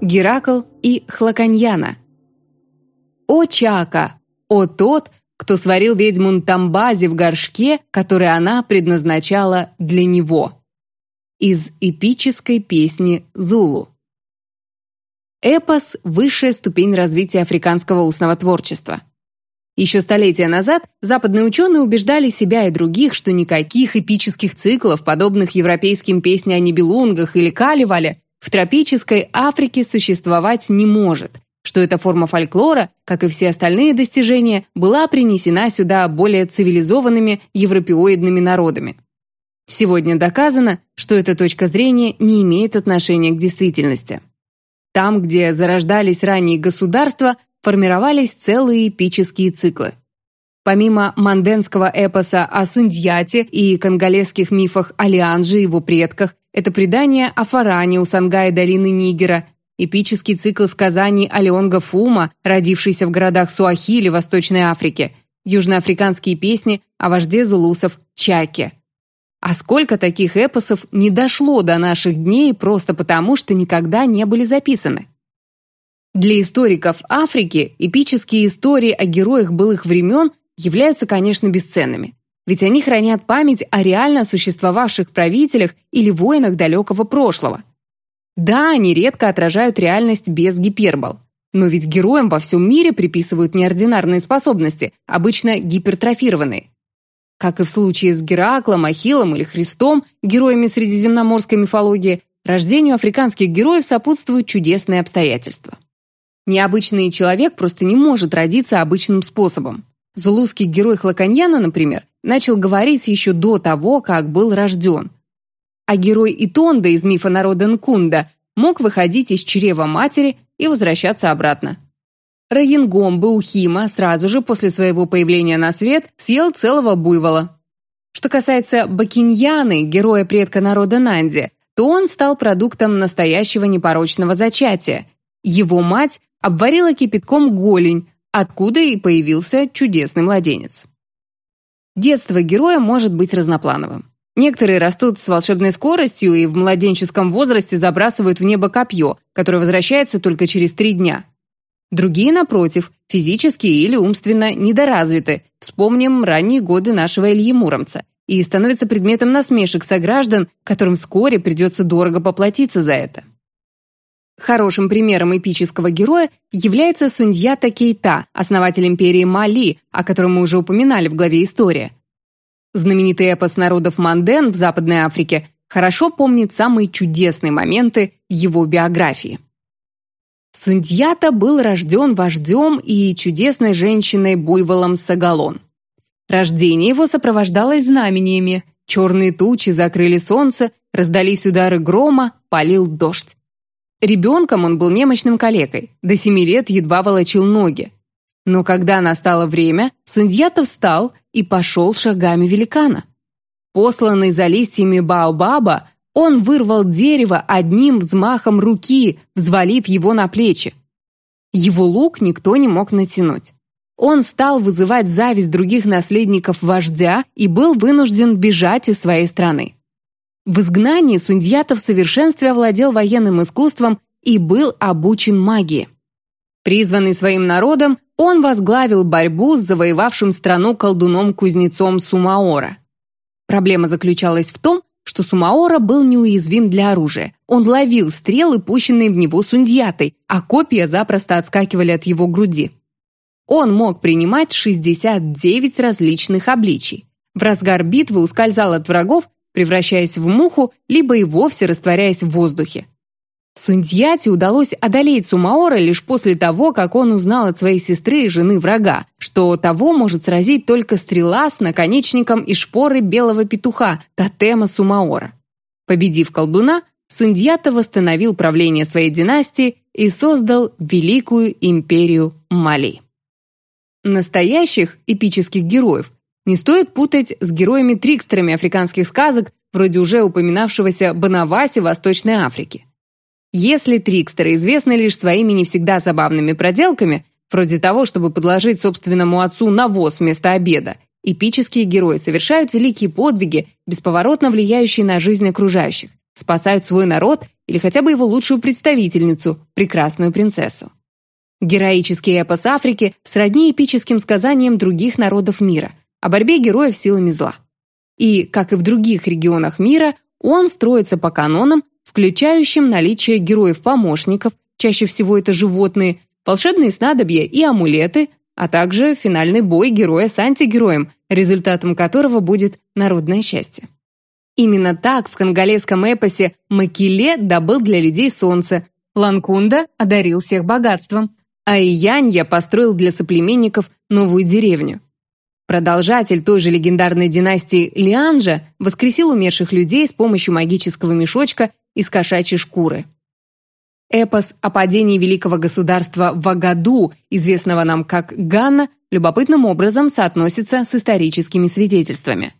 Геракл и Хлаканьяна. «О Чака! О тот, кто сварил ведьму Тамбази в горшке, который она предназначала для него!» Из эпической песни «Зулу». Эпос – высшая ступень развития африканского устного творчества. Еще столетия назад западные ученые убеждали себя и других, что никаких эпических циклов, подобных европейским песням о Нибелунгах или Каливале, в тропической Африке существовать не может, что эта форма фольклора, как и все остальные достижения, была принесена сюда более цивилизованными европеоидными народами. Сегодня доказано, что эта точка зрения не имеет отношения к действительности. Там, где зарождались ранние государства, формировались целые эпические циклы. Помимо манденского эпоса о Сундьяте и конголезских мифах о Лианже и его предках, это предание о Фаране у Сангая долины Нигера, эпический цикл сказаний о Леонго Фума, родившийся в городах Суахили, Восточной Африке, южноафриканские песни о вожде зулусов Чаке. А сколько таких эпосов не дошло до наших дней просто потому, что никогда не были записаны? Для историков Африки эпические истории о героях былых времен являются, конечно, бесценными. Ведь они хранят память о реально существовавших правителях или воинах далекого прошлого. Да, они редко отражают реальность без гипербол. Но ведь героям во всем мире приписывают неординарные способности, обычно гипертрофированные. Как и в случае с Гераклом, Ахиллом или Христом, героями средиземноморской мифологии, рождению африканских героев сопутствуют чудесные обстоятельства. Необычный человек просто не может родиться обычным способом. Зулузский герой Хлаканьяна, например, начал говорить еще до того, как был рожден. А герой Итонда из мифа народа Нкунда мог выходить из чрева матери и возвращаться обратно. Раянгомбы Ухима сразу же после своего появления на свет съел целого буйвола. Что касается Бакиньяны, героя предка народа Нанди, то он стал продуктом настоящего непорочного зачатия. Его мать обварила кипятком голень, откуда и появился чудесный младенец. Детство героя может быть разноплановым. Некоторые растут с волшебной скоростью и в младенческом возрасте забрасывают в небо копье, которое возвращается только через три дня. Другие, напротив, физически или умственно недоразвиты, вспомним ранние годы нашего Ильи Муромца, и становятся предметом насмешек сограждан, которым вскоре придется дорого поплатиться за это. Хорошим примером эпического героя является Сундьята Кейта, основатель империи Мали, о котором мы уже упоминали в главе «История». Знаменитый эпос народов Манден в Западной Африке хорошо помнит самые чудесные моменты его биографии. Сундьята был рожден вождем и чудесной женщиной Буйволом Сагалон. Рождение его сопровождалось знамениями. Черные тучи закрыли солнце, раздались удары грома, полил дождь. Ребенком он был немощным калекой, до семи лет едва волочил ноги. Но когда настало время, Сундьята встал и пошел шагами великана. Посланный за листьями Баобаба, он вырвал дерево одним взмахом руки, взвалив его на плечи. Его лук никто не мог натянуть. Он стал вызывать зависть других наследников вождя и был вынужден бежать из своей страны. В изгнании Сундьята в совершенстве овладел военным искусством и был обучен магии. Призванный своим народом, он возглавил борьбу с завоевавшим страну колдуном-кузнецом Сумаора. Проблема заключалась в том, что Сумаора был неуязвим для оружия. Он ловил стрелы, пущенные в него сундьятой, а копья запросто отскакивали от его груди. Он мог принимать 69 различных обличий. В разгар битвы ускользал от врагов, превращаясь в муху, либо и вовсе растворяясь в воздухе. Сундьяте удалось одолеть Сумаора лишь после того, как он узнал от своей сестры и жены врага, что того может сразить только стрела с наконечником и шпоры белого петуха, тотема Сумаора. Победив колдуна, Сундьята восстановил правление своей династии и создал Великую империю Мали. Настоящих эпических героев не стоит путать с героями-трикстерами африканских сказок, вроде уже упоминавшегося Банаваси Восточной Африки. Если трикстеры известны лишь своими не всегда забавными проделками, вроде того, чтобы подложить собственному отцу навоз вместо обеда, эпические герои совершают великие подвиги, бесповоротно влияющие на жизнь окружающих, спасают свой народ или хотя бы его лучшую представительницу, прекрасную принцессу. Героический эпос Африки сродни эпическим сказаниям других народов мира о борьбе героев силами зла. И, как и в других регионах мира, он строится по канонам, включающим наличие героев-помощников, чаще всего это животные, волшебные снадобья и амулеты, а также финальный бой героя с антигероем, результатом которого будет народное счастье. Именно так в конголезском эпосе Макиле добыл для людей солнце, Ланкунда одарил всех богатством, а Иянья построил для соплеменников новую деревню. Продолжатель той же легендарной династии Лианжа воскресил умерших людей с помощью магического мешочка из кошачьей шкуры. Эпос о падении великого государства Вагаду, известного нам как Ганна, любопытным образом соотносится с историческими свидетельствами.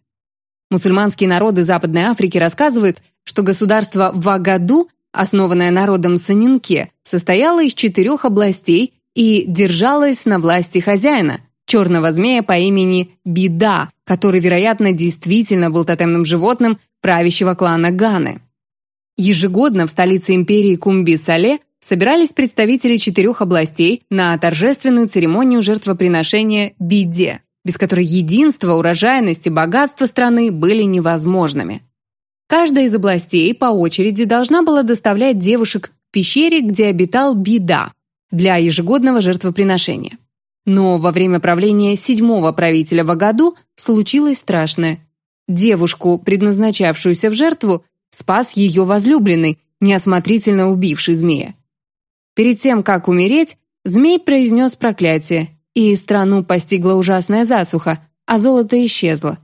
Мусульманские народы Западной Африки рассказывают, что государство Вагаду, основанное народом Санинке, состояло из четырех областей и держалось на власти хозяина, черного змея по имени Бида, который, вероятно, действительно был тотемным животным правящего клана Ганы. Ежегодно в столице империи Кумби-Сале собирались представители четырех областей на торжественную церемонию жертвоприношения Биде, без которой единство, урожайность и богатство страны были невозможными. Каждая из областей по очереди должна была доставлять девушек к пещере, где обитал Бида, для ежегодного жертвоприношения. Но во время правления седьмого правителя в году случилось страшное. Девушку, предназначавшуюся в жертву, спас ее возлюбленный, неосмотрительно убивший змея. Перед тем, как умереть, змей произнес проклятие, и страну постигла ужасная засуха, а золото исчезло.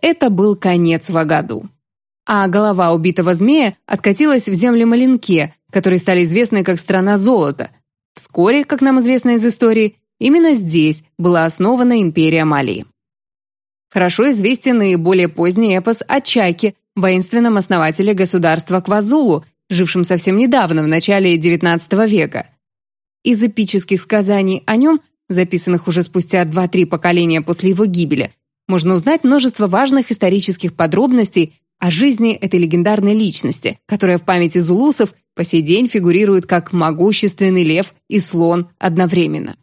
Это был конец Вагаду. А голова убитого змея откатилась в земли Маленке, которые стали известны как страна золота. Вскоре, как нам известно из истории, именно здесь была основана империя Малии. Хорошо известен и более поздний эпос о Чайке, воинственном основателе государства Квазулу, жившем совсем недавно, в начале XIX века. Из эпических сказаний о нем, записанных уже спустя 2-3 поколения после его гибели, можно узнать множество важных исторических подробностей о жизни этой легендарной личности, которая в памяти зулусов по сей день фигурирует как могущественный лев и слон одновременно.